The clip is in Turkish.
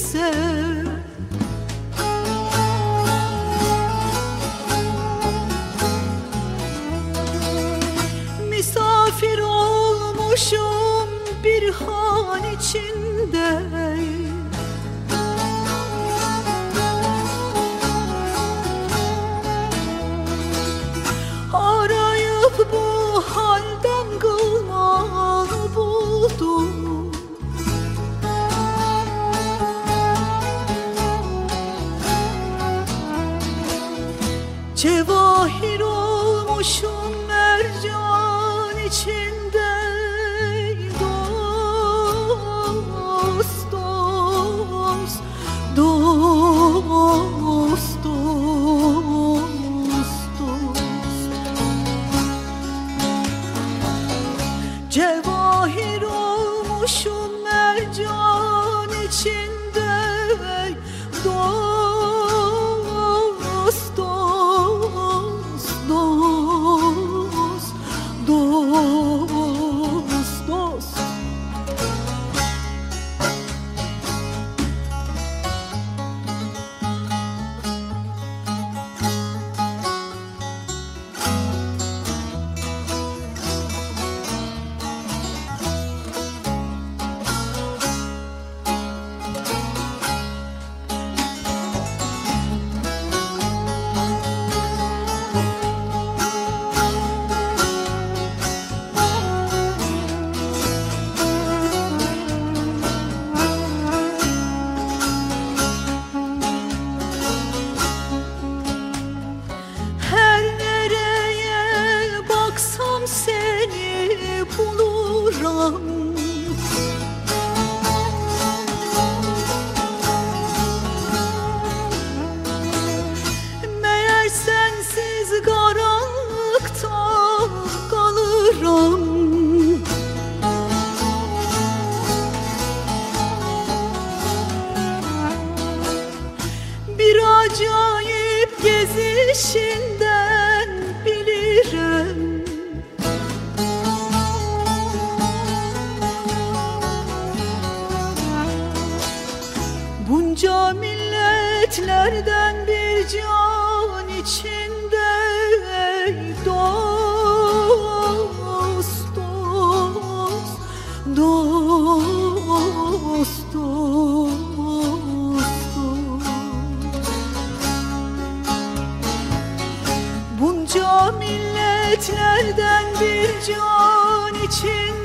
ise Misafir olmuşum bir han içinde. Cevahir olmuşum mercan içinde Dost, dost, dost, dost, dost Cevahir olmuşum dost, acayip gezişinden bilirim. Bunca milletlerden bir can içinde Dost, dost, dost, dost, milletlerden bir can için